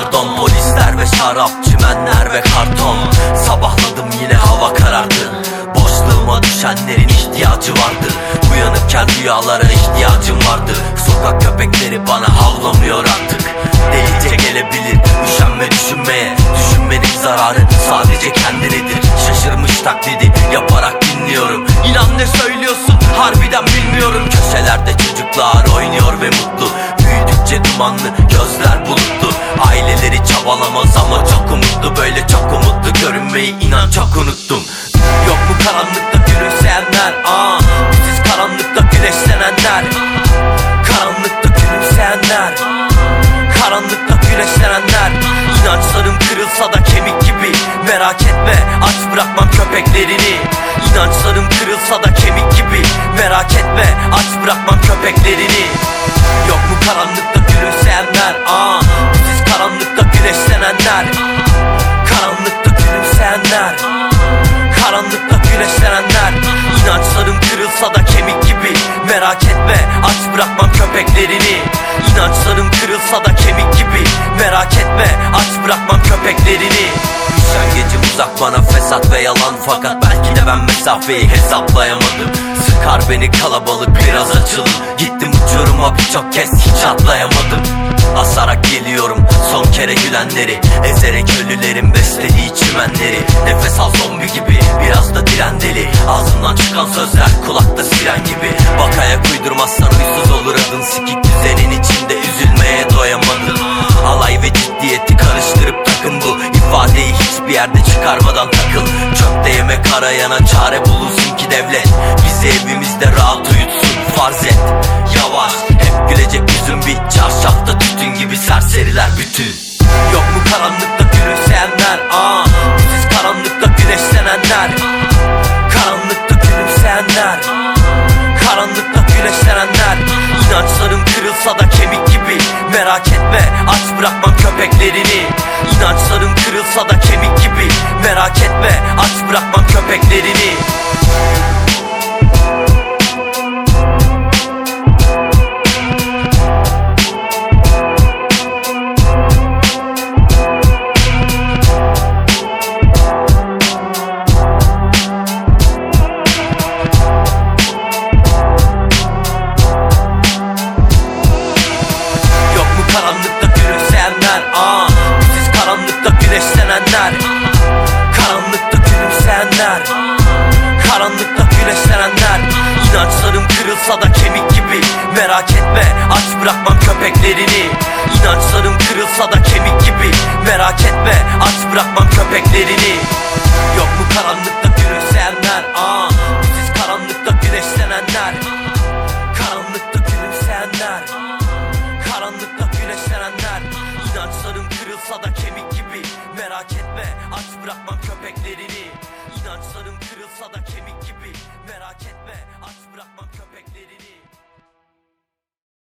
Polisler ve şarap, çimenler ve karton. Sabahladım yine hava karardı. Boşluğuma düşenlerin ihtiyacı vardı. Uyanıkken rüyalara ihtiyacım vardı. Sokak köpekleri bana havlamıyor artık. Delice gelebilir üşenme düşünmeye. Düşünmenin zararı sadece kendinedir Şaşırmış taklidi yaparak dinliyorum. İnan ne söylüyorsun harbiden bilmiyorum. Köşelerde çocuklar oynuyor ve mutlu. Büyüdükçe dumanlı gözler bulutlu Çabalamaz ama çok umutlu Böyle çok umutlu. Görünmeyi inan çok unuttum. Yok mu karanlıkta gülümseyenler Aa, Siz karanlıkta güneşlenenler. Karanlıkta gülümseyenler. Karanlıkta güneşlenenler. İnançlarım kırılsa da kemik gibi. Merak etme aç bırakmam köpeklerini. İnançlarım kırılsa da kemik gibi. Merak etme aç bırakmam köpeklerini. Yok mu karanlıkta gülümseyenler Aa, Kırılsa da kemik gibi. Merak etme aç bırakmam köpeklerini. İnançlarım kırılsa da kemik gibi. Merak etme aç bırakmam köpeklerini. Üşengecim uzak bana fesat ve yalan. Fakat belki de ben mesafeyi hesaplayamadım. Sıkar beni kalabalık biraz açılın. Gittim uçuruma birçok kez hiç atlayamadım. Asarak geliyorum son kere gülenleri. Ezerek ölülerin beslediği çimenleri. Nefes al zombi gibi yerde çıkarmadan takıl. Çöpte yemek arayana çare bulunsun ki devlet. Bizi evimizde rahat uyutsun farz et. Yavaş hep gülecek yüzün bir çarşafta. Tütün gibi serseriler bütün. Yok mu karanlıkta gülümseyenler? Aa, Siz karanlıkta güneşlenenler. Karanlıkta gülümseyenler. Karanlıkta güneşlenenler. İnançlarım kırılsa da kemik etme aç bırakmam köpeklerini. İnançlarım kırılsa da kemik gibi. Merak etme aç bırakmam köpeklerini Kırılsa da kemik gibi. Merak etme aç bırakmam köpeklerini. İnançlarım kırılsa da kemik gibi. Merak etme aç bırakmam köpeklerini. Yok mu karanlıkta gülümseyenler aa, Siz karanlıkta güneşlenenler Karanlıkta gülümseyenler Karanlıkta güneşlenenler İnançlarım kırılsa da kemik gibi. Merak etme aç bırakmam köpeklerini. İnançlarım kırılsa da kemik gibi. Merak etme aç bırakmam